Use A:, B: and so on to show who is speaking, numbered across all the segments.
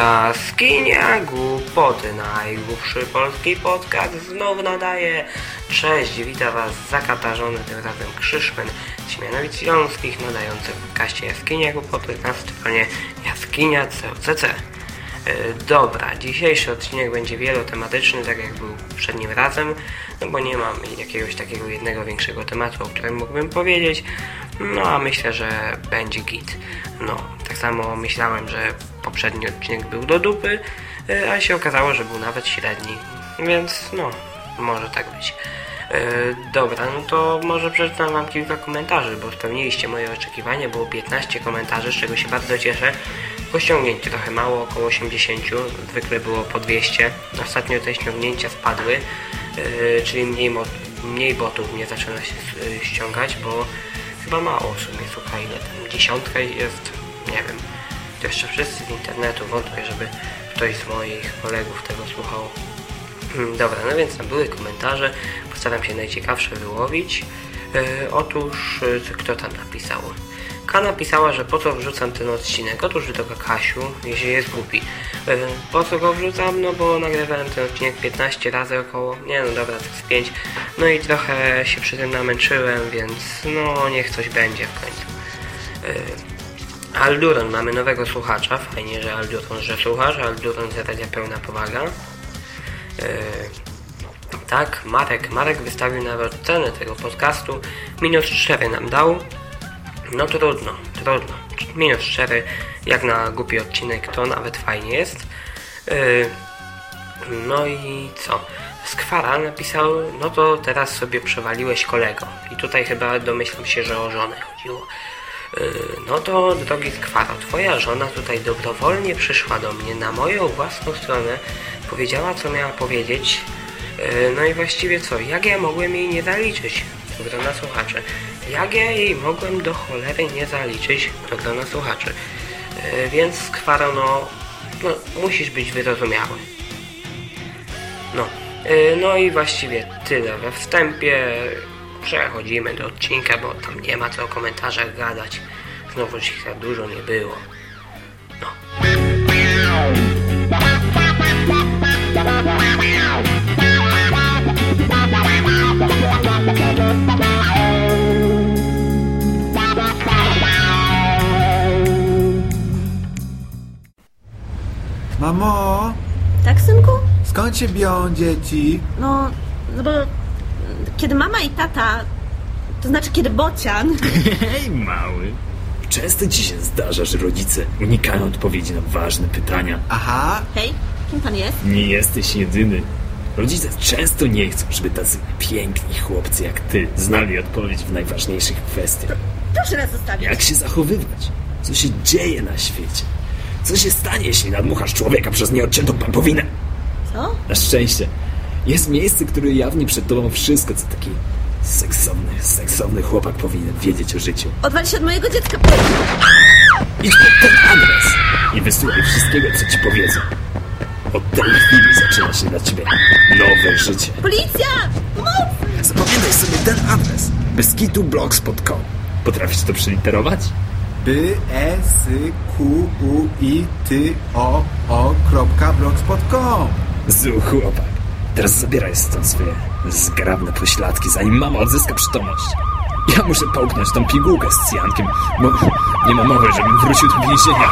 A: Jaskinia Głupoty, najgłupszy polski podcast znowu nadaje. Cześć, witam was zakatarzony tym razem Krzyszmen Śmianowic Śląskich, nadający w kaście Jaskinia Głupoty na stronie jaskinia.cc. E, Dobra, dzisiejszy odcinek będzie wielotematyczny, tak jak był poprzednim razem, no bo nie mam jakiegoś takiego jednego większego tematu, o którym mógłbym powiedzieć, no a myślę, że będzie git. No, tak samo myślałem, że poprzedni odcinek był do dupy, e, a się okazało, że był nawet średni, więc no, może tak być. E, Dobra, no to może przeczytam Wam kilka komentarzy, bo spełniliście moje oczekiwania. Było 15 komentarzy, z czego się bardzo cieszę. Tylko ściągnięć trochę mało, około 80, zwykle było po 200. Ostatnio te ściągnięcia spadły, e, czyli mniej, mniej botów mnie zaczyna się e, ściągać, bo chyba mało w sumie, słuchaj, ile tam dziesiątka jest, nie wiem. To jeszcze wszyscy z internetu, wątpię, żeby ktoś z moich kolegów tego słuchał. Hmm, Dobra, no więc tam były komentarze, postaram się najciekawsze wyłowić. E, otóż, co- kto tam napisał? K napisała, że po co wrzucam ten odcinek? Otóż droga Kasiu, jeśli jest głupi. E, po co go wrzucam? No bo nagrywałem ten odcinek 15 razy około, nie no dobra, tak z 5. No i trochę się przy tym namęczyłem, więc no niech coś będzie w końcu. E, Alduron, mamy nowego słuchacza. Fajnie, że Alduron, że słuchasz. Alduron zadaria pełna powaga. E, tak, Marek. Marek wystawił nawet cenę tego podcastu. Minus 4 nam dał. No trudno, trudno. Minus 4, jak na głupi odcinek, to nawet fajnie jest. E, no i co? Skwara napisał, no to teraz sobie przewaliłeś kolego. I tutaj chyba domyślam się, że o żonę chodziło. Yy, No to drogi Skwaro, twoja żona tutaj dobrowolnie przyszła do mnie na moją własną stronę, powiedziała co miała powiedzieć. Yy, No i właściwie co, jak ja mogłem jej nie zaliczyć? To grona słuchaczy. Jak ja jej mogłem do cholery nie zaliczyć? Grona słuchaczy. Yy, Więc Skwaro, no, no musisz być wyrozumiały. No, yy, no i właściwie tyle. We wstępie przechodzimy do odcinka, bo tam nie ma co o komentarzach gadać. Znowuż ich tak dużo nie było.
B: Mamo,
C: Tak, synku?
B: skąd się biją dzieci?
C: No, no bo kiedy mama i tata, to znaczy kiedy bocian,
D: Hej, mały. Często ci się zdarza, że rodzice unikają odpowiedzi na ważne pytania.
B: Aha,
C: hej, kim pan jest?
D: Nie jesteś jedyny. Rodzice często nie chcą, żeby tacy piękni chłopcy jak ty znali odpowiedź w najważniejszych kwestiach.
C: Proszę nas zostawić.
D: Jak się zachowywać? Co się dzieje na świecie? Co się stanie, jeśli nadmuchasz człowieka przez nieodciętą pampowinę?
C: Co?
D: Na szczęście jest miejsce, które jawni przed tobą wszystko, co taki seksowny, seksowny chłopak powinien wiedzieć o życiu.
C: Odwal się od mojego dziecka.
D: Idź pod ten adres i wysłuchaj wszystkiego, co ci powiedzą. Od tej chwili zaczyna się dla ciebie nowe życie.
C: Policja! Pomocy!
D: Zapamiętaj sobie ten adres. beskitublogs.com Potrafisz to przeliterować?
B: B, e, s, q, u, i, t, o, o, kropka, blogspot.com
D: Zu chłopak. Teraz zabieraj stąd swoje zgrabne pośladki, zanim mama odzyska przytomność. Ja muszę połknąć tą pigułkę z cyjankiem, bo nie ma mowy, żebym wrócił do więzienia.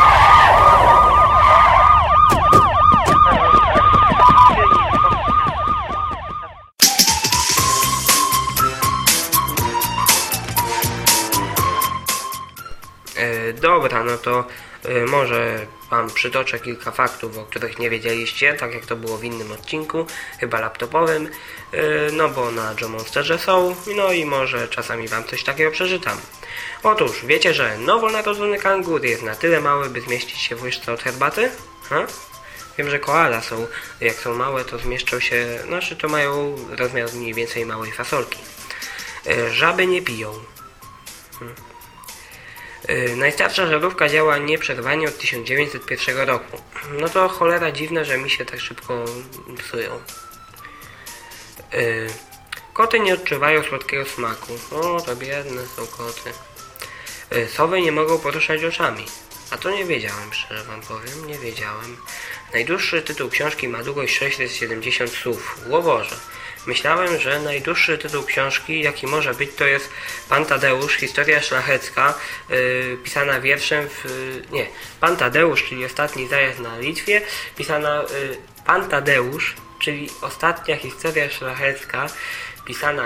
A: Dobra, no to e, może Wam przytoczę kilka faktów, o których nie wiedzieliście, tak jak to było w innym odcinku, chyba laptopowym, e, no bo na Joe Monsterze są, no i może czasami Wam coś takiego przeczytam. Otóż, wiecie, że nowonarodzony kangur jest na tyle mały, by zmieścić się w łyżce od herbaty? Ha? Wiem, że koala są, jak są małe, to zmieszczą się, znaczy to mają rozmiar mniej więcej małej fasolki. E, Żaby nie piją. Yy, najstarsza żarówka działa nieprzerwanie od 1901 roku. No to cholera dziwne, że mi się tak szybko psują. Yy, koty nie odczuwają słodkiego smaku. O, to biedne są koty. Yy, sowy nie mogą poruszać oczami. A to nie wiedziałem, szczerze wam powiem, nie wiedziałem. Najdłuższy tytuł książki ma długość 670 słów. Łoborze. Myślałem, że najdłuższy tytuł książki, jaki może być, to jest Pan Tadeusz, historia szlachecka, yy, pisana wierszem w... Yy, nie, Pan Tadeusz, czyli ostatni zajazd na Litwie, pisana... Yy, Pan Tadeusz, czyli ostatnia historia szlachecka, pisana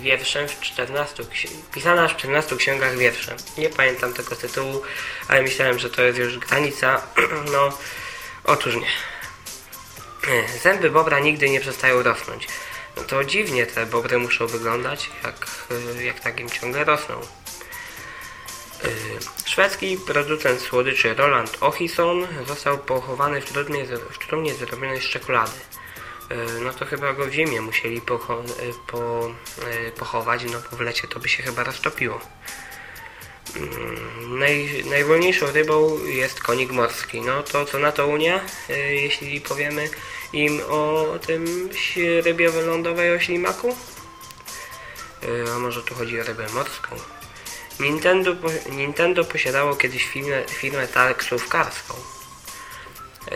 A: wierszem w 14, ksi- pisana w 14 księgach wierszem. Nie pamiętam tego tytułu, ale myślałem, że to jest już granica. no, otóż nie. Zęby bobra nigdy nie przestają rosnąć. To dziwnie te bobry muszą wyglądać, jak, e, jak tak im ciągle rosną. E, Szwedzki producent słodyczy Roland Ochison został pochowany w trumnie, w trumnie zrobionej z czekolady. E, No to chyba go w ziemię musieli pocho- po, pochować, no bo w lecie to by się chyba roztopiło. Mm, Naj, najwolniejszą rybą jest konik morski. No to co na to Unia, jeśli powiemy im o tym rybie lądowej o ślimaku? E, A może tu chodzi o rybę morską? Nintendo, Nintendo posiadało kiedyś firmę, firmę taksówkarską. E,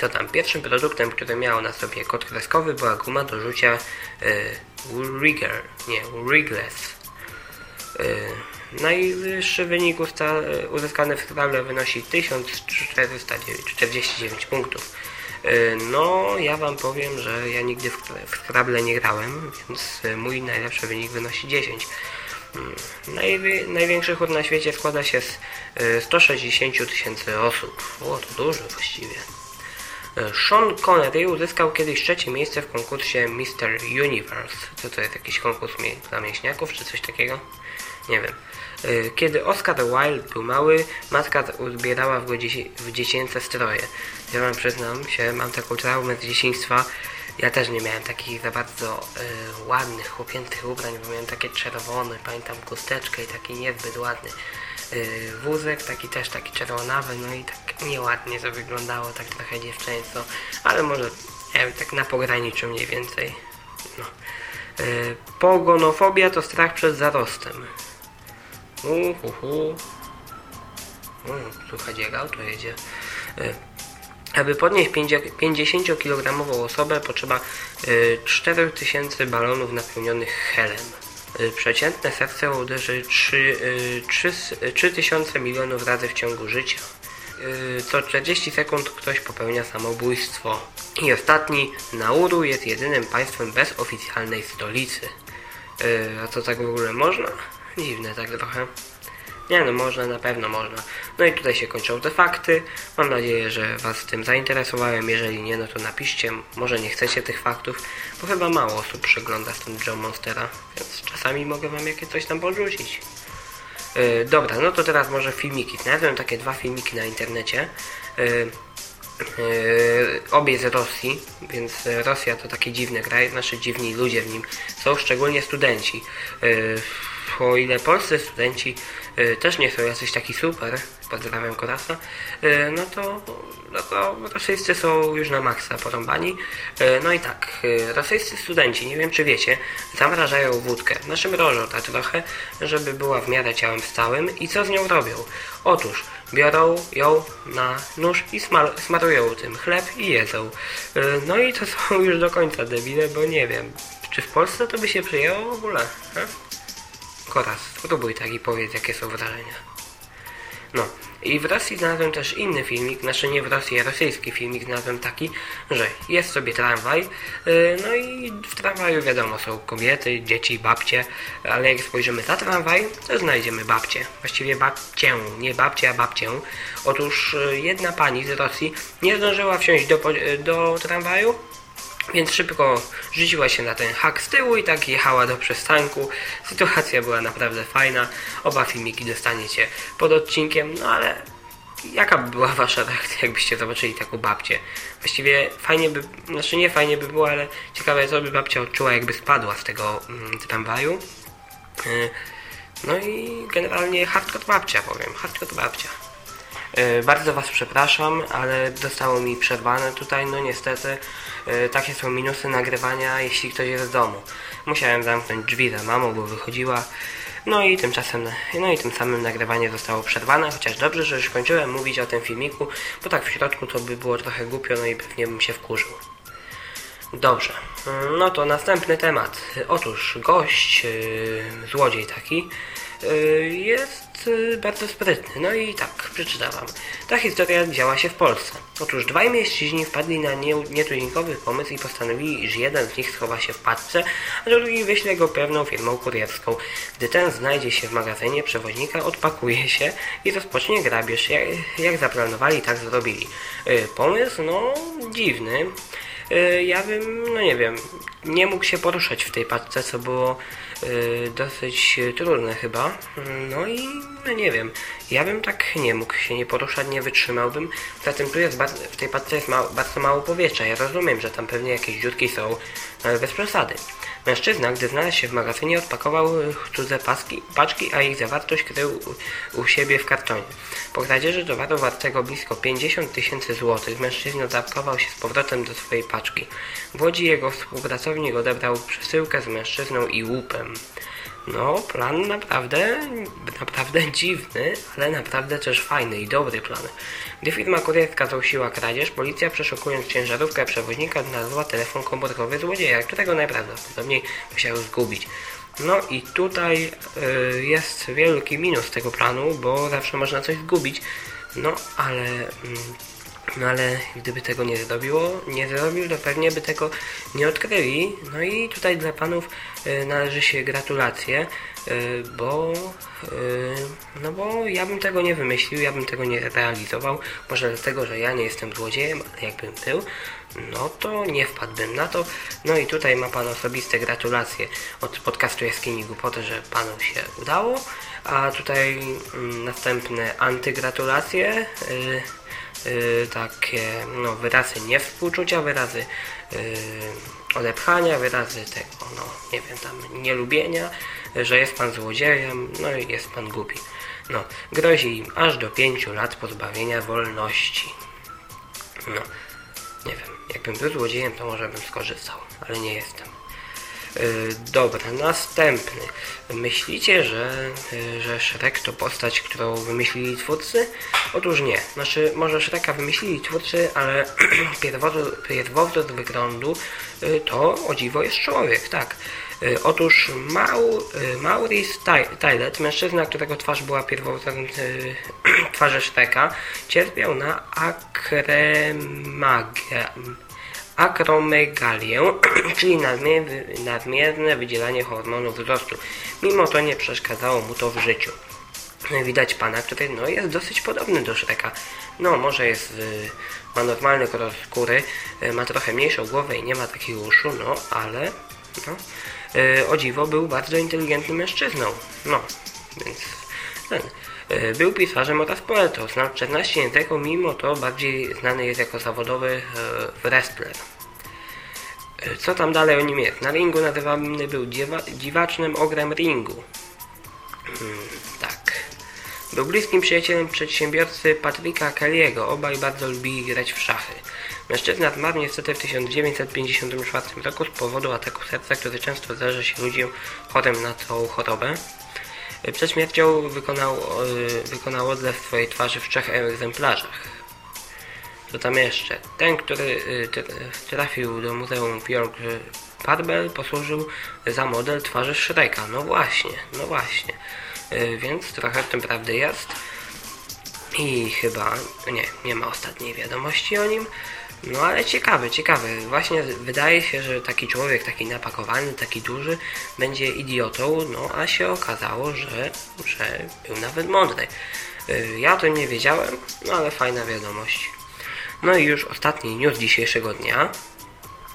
A: Co tam? Pierwszym produktem, który miał na sobie kod kreskowy była guma do rzucia e, Rigger, nie, Rigless. E, najwyższy wynik uzyskany w Scrabble wynosi 1449 punktów. E, No, ja wam powiem, że ja nigdy w, Scrabble nie grałem, więc e, mój najlepszy wynik wynosi 10. Mm, Najwi- największy chór na świecie składa się z e, 160 tysięcy osób. O, to dużo właściwie. E, Sean Connery uzyskał kiedyś trzecie miejsce w konkursie Mr. Universe. Co to jest jakiś konkurs dla mięśniaków czy coś takiego? Nie wiem. E, Kiedy Oscar Wilde był mały, matka uzbierała w go dziecięce stroje. Ja wam przyznam się, mam taką traumę z dzieciństwa. Ja też nie miałem takich za bardzo e, ładnych, chłopięcych ubrań, bo miałem takie czerwone, pamiętam chusteczkę i taki niezbyt ładny y, wózek, taki też taki czerwonawy, no i tak nieładnie to wyglądało, tak trochę dziewczęco, ale może, wiem, tak na pograniczu mniej więcej. No. Y, pogonofobia to strach przed zarostem. Uhuhu. Mm, Słuchaj, jak auto jedzie. Y, aby podnieść 50-kilogramową osobę potrzeba y, 4000 balonów napełnionych helem. Y, Przeciętne serce uderzy 3, y, 3, 3000 milionów razy w ciągu życia. Y, Co 40 sekund ktoś popełnia samobójstwo. I ostatni, Nauru jest jedynym państwem bez oficjalnej stolicy. Y, A to tak w ogóle można? Dziwne tak trochę. Nie no, można, na pewno można. No i tutaj się kończą te fakty. Mam nadzieję, że Was tym zainteresowałem. Jeżeli nie, no to napiszcie. Może nie chcecie tych faktów, bo chyba mało osób przegląda stąd Joe Monstera, więc czasami mogę Wam jakieś coś tam podrzucić. Yy, dobra, no to teraz może filmiki. Znalazłem takie dwa filmiki na internecie. Yy, Yy, obie z Rosji, więc Rosja to taki dziwny kraj, znaczy dziwni ludzie w nim są, szczególnie studenci. Yy, o ile polscy studenci też nie są jacyś taki super, pozdrawiam Korasa, yy, no to no to rosyjscy są już na maksa porąbani. Yy, no i tak, rosyjscy studenci, nie wiem czy wiecie, zamrażają wódkę, znaczy mrożą tak trochę, żeby była w miarę ciałem stałym i co z nią robią? Otóż biorą ją na nóż i smar- smarują tym chleb i jedzą. No i to są już do końca debile, bo nie wiem, czy w Polsce to by się przyjęło w ogóle? He? Koraz, spróbuj tak i powiedz jakie są wrażenia. No i w Rosji znalazłem też inny filmik, znaczy nie w Rosji, a rosyjski filmik znalazłem taki, że jest sobie tramwaj, yy, no i w tramwaju wiadomo są kobiety, dzieci, babcie, ale jak spojrzymy za tramwaj, to znajdziemy babcie, właściwie babcię, nie babcie, a babcię. Otóż yy, jedna pani z Rosji nie zdążyła wsiąść do, yy, do tramwaju, więc szybko rzuciła się na ten hak z tyłu i tak jechała do przystanku. Sytuacja była naprawdę fajna. Oba filmiki dostaniecie pod odcinkiem, no ale jaka by była wasza reakcja, jakbyście zobaczyli taką babcię? Właściwie fajnie by, znaczy nie fajnie by było, ale ciekawe co by babcia odczuła, jakby spadła z tego mm, tramwaju. Yy, No i generalnie hardcore babcia powiem, hardcore babcia. E, Bardzo Was przepraszam, ale zostało mi przerwane tutaj, no niestety e, takie są minusy nagrywania, jeśli ktoś jest w domu. Musiałem zamknąć drzwi za mamą, bo wychodziła, No i tymczasem, no i tym samym nagrywanie zostało przerwane, chociaż dobrze, że już kończyłem mówić o tym filmiku, bo tak w środku to by było trochę głupio, no i pewnie bym się wkurzył. Dobrze, no to następny temat. Otóż gość, yy, złodziej taki, jest yy, bardzo sprytny. No i tak, przeczytam. Ta historia działa się w Polsce. Otóż dwaj mężczyźni wpadli na nie, nietuzinkowy pomysł i postanowili, iż jeden z nich schowa się w paczce, a drugi wyśle go pewną firmą kurierską. Gdy ten znajdzie się w magazynie przewoźnika, odpakuje się i rozpocznie grabież. Jak, jak zaplanowali, tak zrobili. Yy, pomysł, no, dziwny. Y, ja bym, no nie wiem, nie mógł się poruszać w tej paczce, co było y, dosyć trudne chyba. No i no nie wiem, ja bym tak nie mógł się nie poruszać, nie wytrzymałbym. Zatem tu jest w tej paczce jest ma bardzo mało powietrza. Ja rozumiem, że tam pewnie jakieś dziurki są, ale bez przesady. Mężczyzna, gdy znalazł się w magazynie, odpakował y, cudze paski, paczki, a ich zawartość krył u, u siebie w kartonie. Po kradzieży towaru wartego blisko 50 tysięcy złotych, mężczyzna zapakował się z powrotem do swojej paczki. W Łodzi jego współpracownik odebrał przesyłkę z mężczyzną i łupem. No, plan naprawdę, naprawdę dziwny, ale naprawdę też fajny i dobry plan. Gdy firma kurierska zgłosiła kradzież, policja przeszukując ciężarówkę przewoźnika znalazła telefon komórkowy złodzieja, którego najprawdopodobniej musiał zgubić. No i tutaj y, jest wielki minus tego planu, bo zawsze można coś zgubić. No ale... Mm, no ale gdyby tego nie zrobiło, nie zrobił, to pewnie by tego nie odkryli. No i tutaj dla panów y, należy się gratulacje, y, bo y, no bo ja bym tego nie wymyślił, ja bym tego nie realizował. Może dlatego, że ja nie jestem złodziejem, ale jakbym był, no to nie wpadłbym na to. No i tutaj ma pan osobiste gratulacje od podcastu Jaskini Głupoty, że panu się udało. A tutaj mm, następne antygratulacje. Yy, yy, takie no, wyrazy niewspółczucia, wyrazy yy, odepchania, wyrazy tego, no nie wiem, tam nielubienia, że jest pan złodziejem, no i jest pan głupi. No, grozi im aż do pięciu lat pozbawienia wolności. No, nie wiem, jakbym był złodziejem, to może bym skorzystał, ale nie jestem. Yy, dobra, następny. Myślicie, że, yy, że Shrek to postać, którą wymyślili twórcy? Otóż nie. Znaczy, może Shreka wymyślili twórcy, ale pierwowzór, wyglądu yy, to o dziwo jest człowiek, tak. Otóż Mau, Maurice Tylet, mężczyzna, którego twarz była pierwowzorem twarzy Shreka, cierpiał na akremagia akromegalię, czyli nadmierne wydzielanie hormonu wzrostu. Mimo to nie przeszkadzało mu to w życiu. Widać pana, który no, jest dosyć podobny do Shreka. No, może jest, y, ma normalny kolor skóry, y, ma trochę mniejszą głowę i nie ma takich uszu, no, ale no, y, o dziwo był bardzo inteligentnym mężczyzną. No, więc ten. Był pisarzem oraz poetą. Znał 14 języków, mimo to bardziej znany jest jako zawodowy wrestler. Co tam dalej o nim jest? Na ringu nazywany był dziwacznym ogrem ringu. Hmm, tak. Był bliskim przyjacielem przedsiębiorcy Patryka Kelly'ego. Obaj bardzo lubili grać w szachy. Mężczyzna zmarł niestety w 1954 roku z powodu ataku serca, który często zdarza się ludziom chorym na tą chorobę. Przed śmiercią wykonał, wykonał odlew swojej twarzy w trzech egzemplarzach. Co tam jeszcze? Ten, który y, trafił do Muzeum w York Parbel posłużył za model twarzy Shreka. No właśnie, no właśnie. Y, więc trochę w tym prawdy jest. I chyba, nie, nie ma ostatniej wiadomości o nim. No ale ciekawy, ciekawy. Właśnie wydaje się, że taki człowiek, taki napakowany, taki duży, będzie idiotą, no a się okazało, że, że był nawet mądry. Y, ja o tym nie wiedziałem, no ale fajna wiadomość. No i już ostatni news dzisiejszego dnia.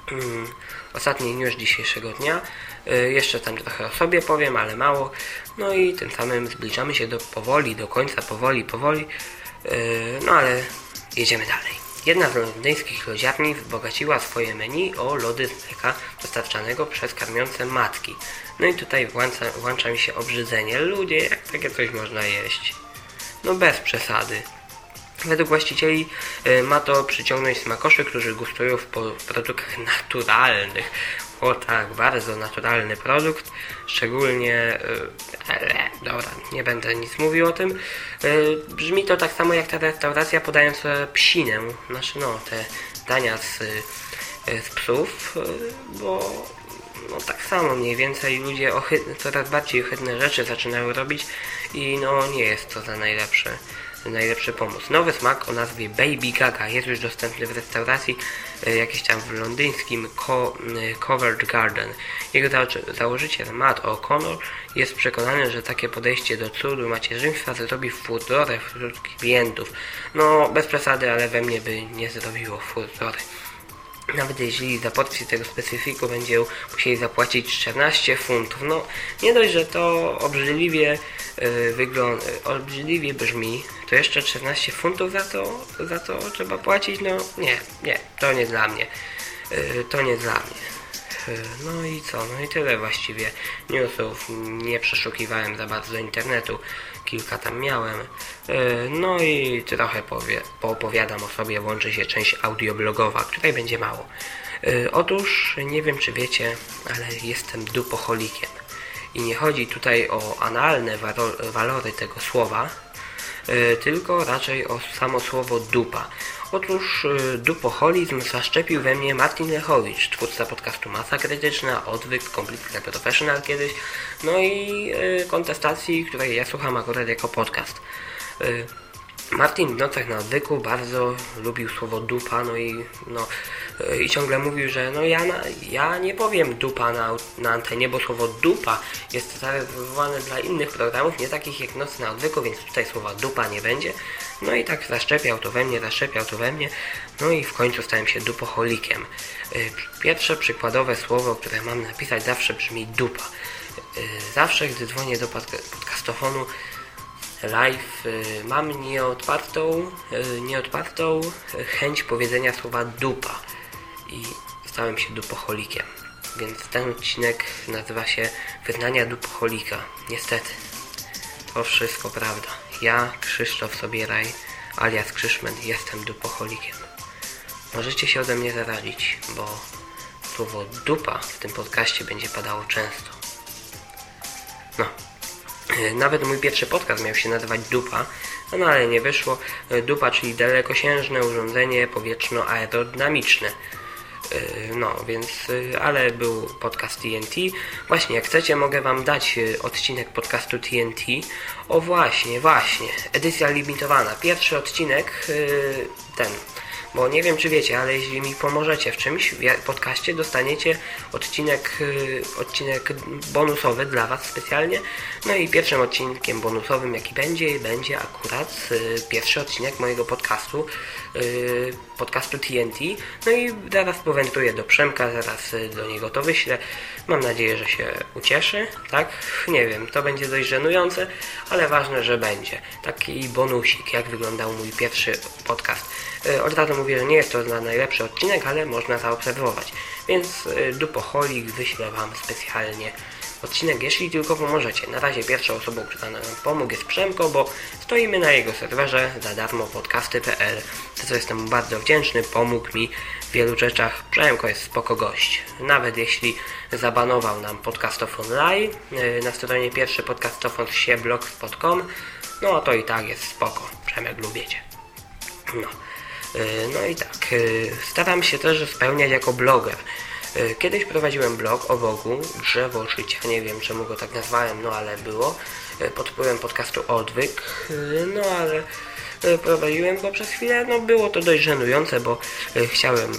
A: Hmm, ostatni news dzisiejszego dnia. Yy, jeszcze tam trochę o sobie powiem, ale mało. No i tym samym zbliżamy się do powoli, do końca, powoli, powoli. Yy, no ale jedziemy dalej. Jedna z londyńskich lodziarni wzbogaciła swoje menu o lody z mleka dostarczanego przez karmiące matki. No i tutaj włącza, włącza mi się obrzydzenie. Ludzie, jak takie coś można jeść? No bez przesady. Według właścicieli y, ma to przyciągnąć smakoszy, którzy gustują w produktach naturalnych. O tak, bardzo naturalny produkt, szczególnie... Ale, dobra, nie będę nic mówił o tym. Y, Brzmi to tak samo jak ta restauracja podająca psinę, znaczy no, te dania z, z psów, bo no tak samo mniej więcej ludzie ohy- coraz bardziej ohydne rzeczy zaczynają robić i no nie jest to za najlepszy, najlepszy pomysł. Nowy smak o nazwie Baby Gaga jest już dostępny w restauracji e, jakiejś tam w londyńskim Co- e, Garden. Jego zało- założyciel Matt O'Connor jest przekonany, że takie podejście do cudu macierzyństwa zrobi furorę wśród klientów. No bez przesady, ale we mnie by nie zrobiło furory. Nawet jeśli za porcję tego specyfiku będzie musieli zapłacić 14 funtów. No, nie dość, że to obrzydliwie yy, wygląda, obrzydliwie brzmi, to jeszcze 14 funtów za to, za to trzeba płacić? No, nie, nie, to nie dla mnie. Yy, to nie dla mnie. Yy, No i co? No i tyle właściwie. Newsów nie przeszukiwałem za bardzo internetu. Kilka tam miałem. Yy, No i trochę powie, poopowiadam o sobie. Łączy się część audioblogowa, której będzie mało. Yy, Otóż nie wiem czy wiecie, ale jestem dupoholikiem. I nie chodzi tutaj o analne walory tego słowa, yy, tylko raczej o samo słowo dupa. Otóż yy, dupoholizm zaszczepił we mnie Martin Lechowicz, twórca podcastu Masa Krytyczna, Odwyk, Completely Professional kiedyś, no i yy, kontestacji, której ja słucham akurat jako podcast. Martin w nocach na odwyku bardzo lubił słowo dupa, no i, no, yy, i ciągle mówił, że no ja, na, ja nie powiem dupa na, na antenie, bo słowo dupa jest zarezerwowane dla innych programów, nie takich jak Noc na odwyku, więc tutaj słowa dupa nie będzie. No i tak zaszczepiał to we mnie, zaszczepiał to we mnie, no i w końcu stałem się dupoholikiem. Yy, Pierwsze przykładowe słowo, które mam napisać zawsze brzmi dupa. Yy, Zawsze, gdy dzwonię do podca- podcastofonu, live y, mam nieodpartą, y, nieodpartą chęć powiedzenia słowa dupa i stałem się dupoholikiem. Więc ten odcinek nazywa się Wyznania dupoholika. Niestety, to wszystko prawda. Ja, Krzysztof Sobieraj, alias Krzyszmen, jestem dupoholikiem. Możecie się ode mnie zarazić, bo słowo dupa w tym podcaście będzie padało często. No, Nawet mój pierwszy podcast miał się nazywać Dupa, no ale nie wyszło. E, Dupa, czyli dalekosiężne urządzenie powietrzno-aerodynamiczne. E, No, więc, e, ale był podcast TNT. Właśnie, jak chcecie, mogę Wam dać e, odcinek podcastu TNT. O właśnie, właśnie, edycja limitowana. Pierwszy odcinek, e, ten, bo nie wiem czy wiecie, ale jeśli mi pomożecie w czymś w podcaście, dostaniecie odcinek, y, odcinek bonusowy dla Was specjalnie. No i pierwszym odcinkiem bonusowym jaki będzie, będzie akurat y, pierwszy odcinek mojego podcastu, y, podcastu TNT. No i zaraz powędruję do Przemka, zaraz do niego to wyślę. Mam nadzieję, że się ucieszy, tak? Nie wiem, to będzie dość żenujące, ale ważne, że będzie. Taki bonusik, jak wyglądał mój pierwszy podcast. Od razu mówię, że nie jest to na najlepszy odcinek, ale można zaobserwować. Więc y, dupoholik wyślę Wam specjalnie odcinek, jeśli tylko pomożecie. Na razie pierwszą osobą, która nam pomógł jest Przemko, bo stoimy na jego serwerze za darmo podcasty.pl. Za co jestem bardzo wdzięczny, pomógł mi w wielu rzeczach. Przemko jest spoko gość. Nawet jeśli zabanował nam podcastofon live y, na stronie pierwszy podcastofon się blogspot.com, no to i tak jest spoko. Przemek lubicie. No. Y, No i tak, y, staram się też spełniać jako bloger. Y, Kiedyś prowadziłem blog o Bogu, Drzewo Życia, nie wiem czemu go tak nazwałem, no ale było, pod wpływem podcastu Odwyk, no ale prowadziłem go przez chwilę, no było to dość żenujące, bo chciałem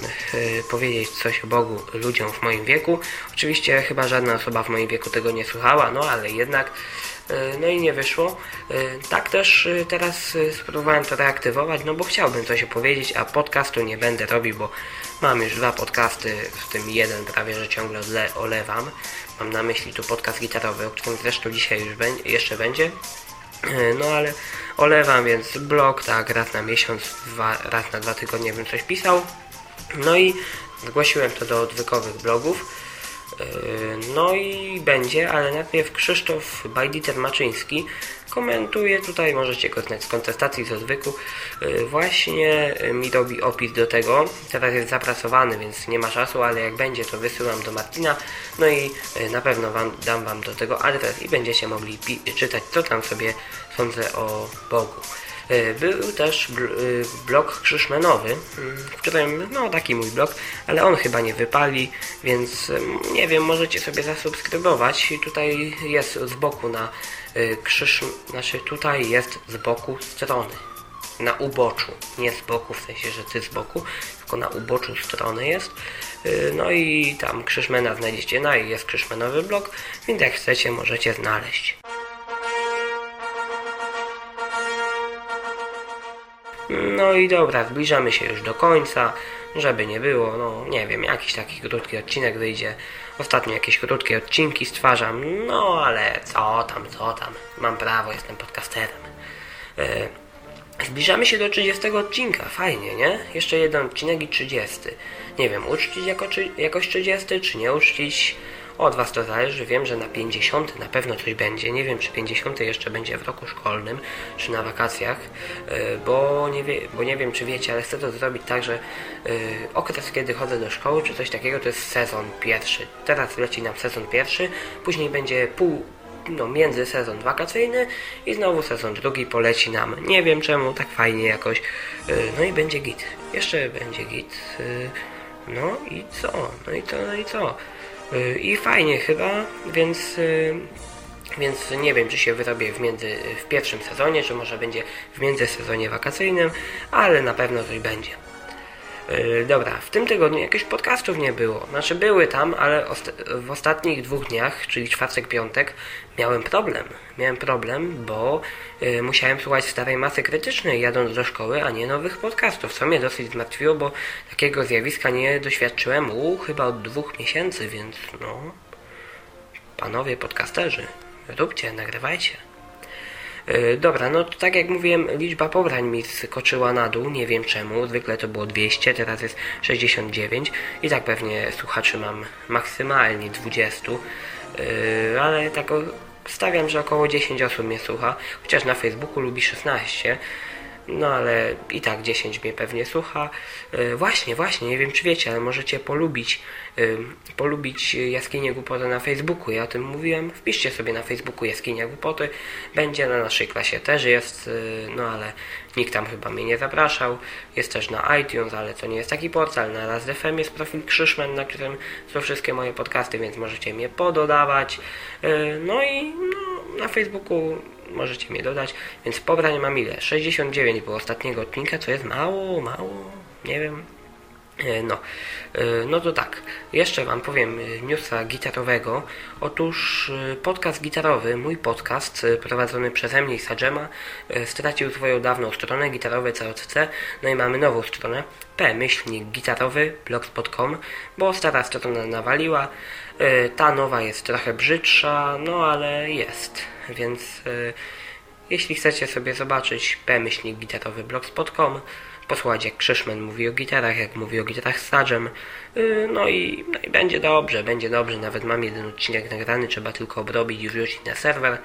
A: powiedzieć coś o Bogu ludziom w moim wieku. Oczywiście chyba żadna osoba w moim wieku tego nie słuchała, no ale jednak E, No i nie wyszło. E, Tak też e, teraz e, spróbowałem to reaktywować, no bo chciałbym coś opowiedzieć, a podcastu nie będę robił, bo mam już dwa podcasty, w tym jeden prawie, że ciągle olewam. Mam na myśli tu podcast gitarowy, o którym zresztą dzisiaj już jeszcze będzie. E, No ale olewam, więc blog, tak, raz na miesiąc, dwa, raz na dwa tygodnie bym coś pisał. No i zgłosiłem to do odwykowych blogów. No i będzie, ale najpierw Krzysztof Bajditer Maczyński komentuje tutaj, możecie go znać z kontestacji z odwyku, właśnie mi robi opis do tego, teraz jest zapracowany, więc nie ma czasu, ale jak będzie to wysyłam do Martina, no i na pewno wam, dam wam do tego adres i będziecie mogli czytać co tam sobie sądzę o Bogu. E, był też e, blog Krzyszmenowy, w którym, no taki mój blog, ale on chyba nie wypali, więc nie wiem, możecie sobie zasubskrybować. Tutaj jest z boku na e, krzyż, znaczy tutaj jest z boku strony. Na uboczu, nie z boku, w sensie, że ty z boku, tylko na uboczu strony jest. No i tam Krzyszmena znajdziecie na i jest Krzyszmenowy blog, więc jak chcecie, możecie znaleźć. No i dobra, zbliżamy się już do końca, żeby nie było, no nie wiem, jakiś taki krótki odcinek wyjdzie. Ostatnio jakieś krótkie odcinki stwarzam, no ale co tam, co tam, mam prawo, jestem podcasterem. E, zbliżamy się do 30 odcinka, fajnie, nie? Jeszcze jeden odcinek i 30. Nie wiem, uczcić jako, czy, jakoś 30, czy nie uczcić od Was to zależy. Wiem, że na 50 na pewno coś będzie. Nie wiem, czy 50 jeszcze będzie w roku szkolnym, czy na wakacjach, e, bo nie, wie, bo nie wiem, czy wiecie, ale chcę to zrobić tak, że e, okres, kiedy chodzę do szkoły, czy coś takiego, to jest sezon pierwszy. Teraz leci nam sezon pierwszy, później będzie pół no, między sezon wakacyjny i znowu sezon drugi poleci nam. Nie wiem czemu, tak fajnie jakoś. E, no i będzie git. Jeszcze będzie git. No i co? No i co? No i co? Y, I fajnie chyba, więc, y, więc nie wiem, czy się wyrobię w, między, w pierwszym sezonie, czy może będzie w międzysezonie wakacyjnym, ale na pewno coś będzie. Yy, dobra, w tym tygodniu jakichś podcastów nie było. Znaczy były tam, ale w ostatnich dwóch dniach, czyli czwartek, piątek, miałem problem. Miałem problem, bo yy, musiałem słuchać starej masy krytycznej jadąc do szkoły, a nie nowych podcastów, co mnie dosyć zmartwiło, bo takiego zjawiska nie doświadczyłem u chyba od dwóch miesięcy, więc no... Panowie podcasterzy, róbcie, nagrywajcie. E, dobra, no to tak jak mówiłem, liczba pobrań mi skoczyła na dół, nie wiem czemu. Zwykle to było 200, teraz jest 69 i tak pewnie słuchaczy mam maksymalnie 20, e, ale tak stawiam, że około 10 osób mnie słucha, chociaż na Facebooku lubi 16. No ale i tak 10 mnie pewnie słucha. E, właśnie, właśnie, nie wiem czy wiecie, ale możecie polubić polubić Jaskinię Głupoty na Facebooku. Ja o tym mówiłem. Wpiszcie sobie na Facebooku Jaskinia Głupoty. Będzie na naszej klasie też jest, y, no ale nikt tam chyba mnie nie zapraszał. Jest też na iTunes, ale to nie jest taki portal. Na Last.fm jest profil Krzyszmen, na którym są wszystkie moje podcasty, więc możecie mnie pododawać. No i no, na Facebooku możecie mnie dodać, więc pobrań mam ile? 69 było ostatniego odcinka, co jest mało, mało, nie wiem, no, e, no to tak, jeszcze Wam powiem e, newsa gitarowego. Otóż podcast gitarowy, mój podcast prowadzony przeze mnie i Sajema stracił swoją dawną stronę gitarowe COCC, no i mamy nową stronę p-gitarowy.blogspot.com, bo stara strona nawaliła. Ta nowa jest trochę brzydsza, no ale jest, więc jeśli chcecie sobie zobaczyć p-gitarowy.blogspot.com posłuchać jak Krzyszman mówi o gitarach, jak mówi o gitarach z Sadżem. Y, no i, no i będzie dobrze, będzie dobrze. Nawet mam jeden odcinek nagrany, trzeba tylko obrobić i wrzucić na serwer.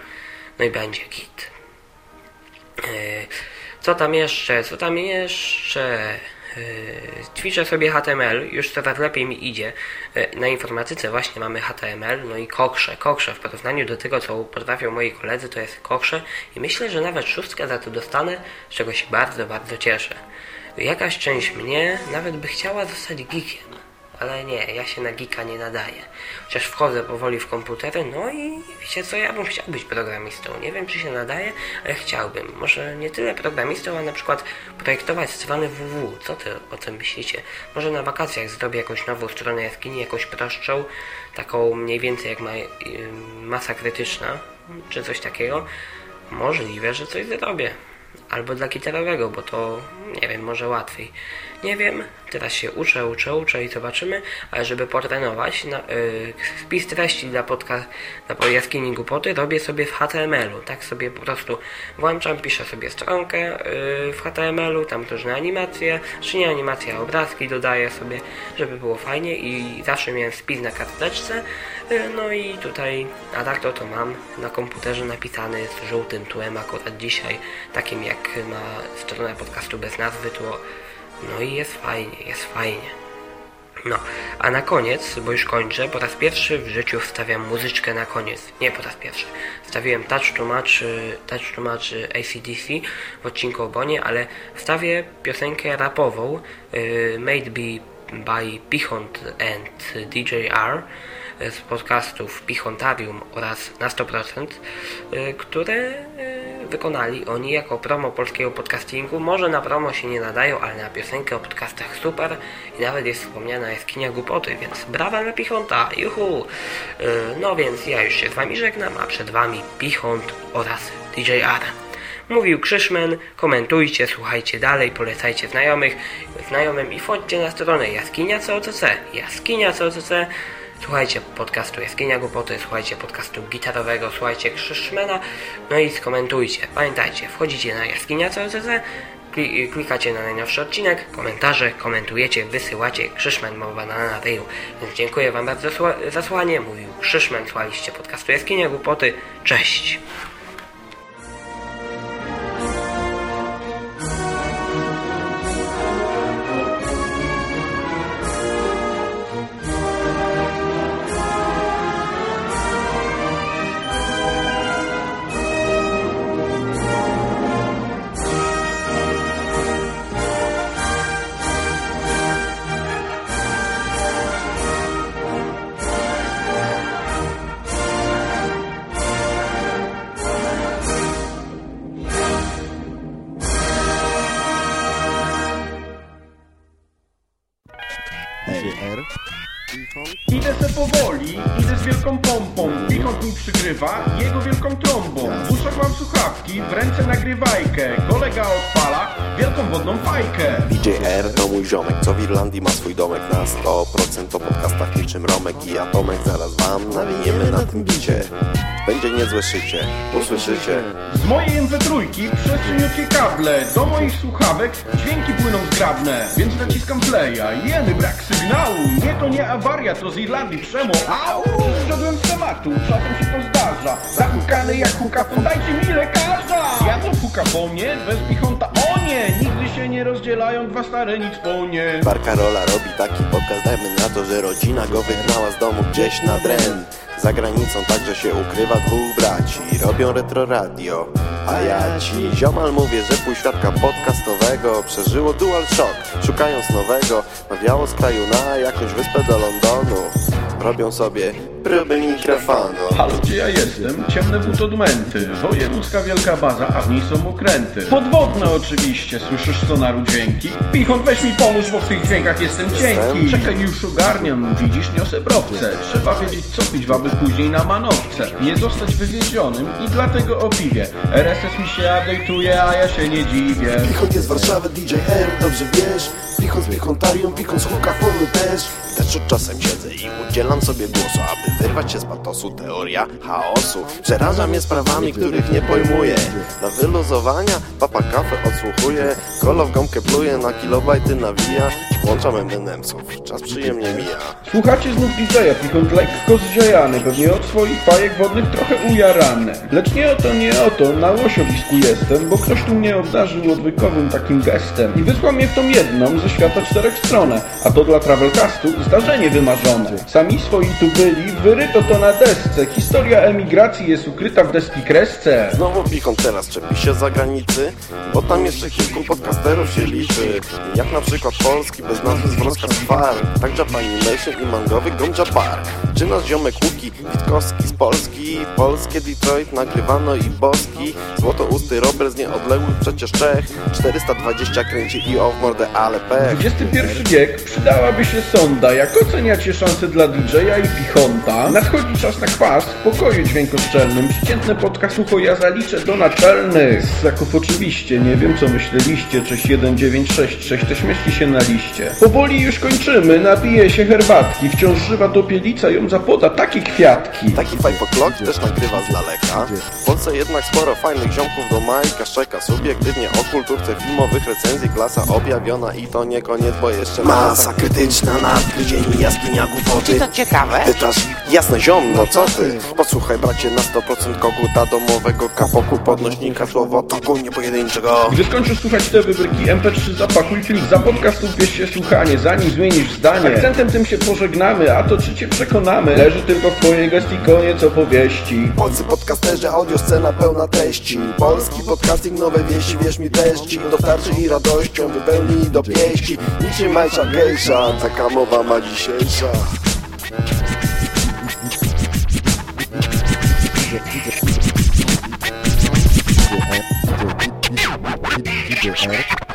A: No i będzie git. Y, co tam jeszcze? Co tam jeszcze? Y, ćwiczę sobie HTML, już coraz lepiej mi idzie. Na informatyce właśnie mamy HTML, no i koksze. Koksze w porównaniu do tego, co potrafią moi koledzy, to jest koksze i myślę, że nawet szóstkę za to dostanę, z czego się bardzo, bardzo cieszę jakaś część mnie nawet by chciała zostać geekiem, ale nie, ja się na geeka nie nadaję. Chociaż wchodzę powoli w komputery, no i wiecie co, ja bym chciał być programistą. Nie wiem, czy się nadaje, ale chciałbym. Może nie tyle programistą, a na przykład projektować strony www. Co ty o tym myślicie? Może na wakacjach zrobię jakąś nową stronę jaskini, jakąś prostszą, taką mniej więcej jak ma, masa krytyczna, czy coś takiego. Możliwe, że coś zrobię albo dla gitarowego, bo to nie wiem, może łatwiej. Nie wiem, teraz się uczę, uczę, uczę i zobaczymy, ale żeby potrenować na, y, spis treści dla podcast na jaskini głupoty robię sobie w HTML-u. Tak sobie po prostu włączam, piszę sobie stronkę y, w HTML-u, tam różne animacje, czy nie animacje, obrazki dodaję sobie, żeby było fajnie i zawsze miałem spis na karteczce. Y, no i tutaj, a tak to mam na komputerze napisany z żółtym tłem akurat dzisiaj, takim jak ma stronę podcastu bez nazwy, to no i jest fajnie, jest fajnie. No, a na koniec, bo już kończę, po raz pierwszy w życiu wstawiam muzyczkę na koniec. Nie po raz pierwszy. Wstawiłem Touch to Match, y, touch to match y, ACDC w odcinku o Bonie, ale wstawię piosenkę rapową y, Made Be by Pichont and DJR z podcastów Pichontarium oraz na 100%, y, które y, wykonali oni jako promo polskiego podcastingu. Może na promo się nie nadają, ale na piosenkę o podcastach super i nawet jest wspomniana jaskinia głupoty, więc brawa na Pichonta, juhu! Y, No więc ja już się z Wami żegnam, a przed Wami Pichont oraz DJR. Mówił Krzyszmen, komentujcie, słuchajcie dalej, polecajcie znajomych, znajomym i wchodźcie na stronę Jaskinia COCC, Jaskinia COCC, słuchajcie podcastu Jaskinia Głupoty, słuchajcie podcastu gitarowego, słuchajcie Krzyszmena, no i skomentujcie. Pamiętajcie, wchodzicie na Jaskinia COCC, kli- klikacie na najnowszy odcinek, komentarze, komentujecie, wysyłacie, Krzyszmen mowa na ryju. Więc dziękuję Wam bardzo za słuchanie, mówił Krzyszmen, słuchaliście podcastu Jaskinia Głupoty, cześć!
E: Wielką wodną fajkę.
F: DJR to mój ziomek, co w Irlandii ma swój domek na 100% o podcastach niczym Romek i Atomek Zaraz wam nawiniemy na tym bicie. Będzie niezłe szycie, usłyszycie.
E: Z mojej MP3 przez cieniutkie kable Do moich słuchawek dźwięki płyną zgrabne Więc naciskam playa, jeny brak sygnału Nie to nie awaria, to z Irlandii przemo Au, wszedłem z tematu, czasem się to zdarza. Zahukany jak hukafon, dajcie mi lekarza. Ja to huka po mnie, bez pichonta o nie Nigdy się nie rozdzielają dwa stare nic po nie.
F: Bar Karola robi taki podcast, dajmy na to, że rodzina go wygnała z domu gdzieś na dren za granicą także się ukrywa dwóch braci Robią retro radio. A ja ci ziomal mówię, że pół świadka podcastowego Przeżyło dual shock, szukając nowego Nawiało z kraju na jakąś wyspę do Londonu. Robią sobie próby mikrofonu
E: Halo, gdzie ja jestem? Ciemne wódodmęty Wojewódzka wielka baza, a w niej są okręty. Podwodne oczywiście, słyszysz sonaru dźwięki? Pichon, weź mi pomóż, bo w tych dźwiękach jestem cienki. Czekaj, już ogarniam, widzisz, niosę browce. Trzeba wiedzieć, co pić, aby później na manowce. Nie zostać wywiedzionym i dlatego o piwie RSS mi się update'uje, a ja się nie dziwię.
F: Pichon jest z Warszawy, DJ R, dobrze wiesz. Pichon z Pichontarium, Pichon z hukafonu też. Też od czasem siedzę i udzielam sobie głosu Aby wyrwać się z patosu teoria chaosu Przeraża mnie sprawami, których nie pojmuję Na wyluzowania papa kafę odsłuchuję Kolo w gąbkę pluje, na kilobajty nawija Włączam MNM-ców, czas przyjemnie mija
E: Słuchacie znów DJ-a, Pichon lekko zziajany, pewnie od swoich fajek wodnych trochę ujarany. Lecz nie o to, nie o to, na łosiowisku jestem, bo ktoś tu mnie obdarzył odwykowym takim gestem i wysłał mnie w tą jedną ze świata czterech stronę, a to dla Travelcastu zdarzenie wymarzone. Sami swoi tu byli, wyryto to na desce, historia emigracji jest ukryta w deski kresce.
F: Znowu Pichon teraz czepi się za granicy Bo tam jeszcze kilku podcasterów się liczy. Jak na przykład polski bez nazwy z Wrocka Sfar Tak Japanimation i mangowy Gomja Park. Czy nasz ziomek Łuki Witkowski z Polski? Polskie Detroit nagrywano i boski. Złotousty Robert z nieodległych przecież Czech. 420 kręci i o w mordę ale pech.
E: XXI wiek przydałaby się sonda, jak oceniacie szanse dla DJ-a i Pichonta? Nadchodzi czas na kwas w pokoju dźwiękoszczelnym. Przeciętny podcast ucho ja zaliczę do naczelnych. Ssaków oczywiście, nie wiem co myśleliście. Cześć 1966, też mieści się na liście. Powoli już kończymy, napije się herbatki. Wciąż żywa topielica ją zapoda takie kwiatki.
F: Taki five o'clock też nagrywa z daleka. W Polsce jednak sporo fajnych ziomków do Majka szczeka. Subiektywnie o kulturce filmowych recenzji klasa objawiona i to nie koniec, bo jeszcze masa krytyczna nadgryzieni jaskinia głupoty.
A: To ciekawe.
F: Pytasz, jasne ziom, no co ty? Posłuchaj bracie na 100% koguta domowego kapoku podnośnika słowo toku nie pojedynczego.
E: Gdy skończysz słuchać te wybryki MP3 zapakuj film za podcastów bierz się słuchanie, zanim zmienisz zdanie. Akcentem tym się pożegnamy, a to czy cię przekonamy? Leży tylko w twojej gestii koniec opowieści.
F: Polscy podcasterzy, audio scena pełna treści Polski podcasting, nowe wieści, wierz mi treści Dostarczy i radością wypełni do pieści Niczym Majsza Gejsza, taka mowa ma dzisiejsza Right.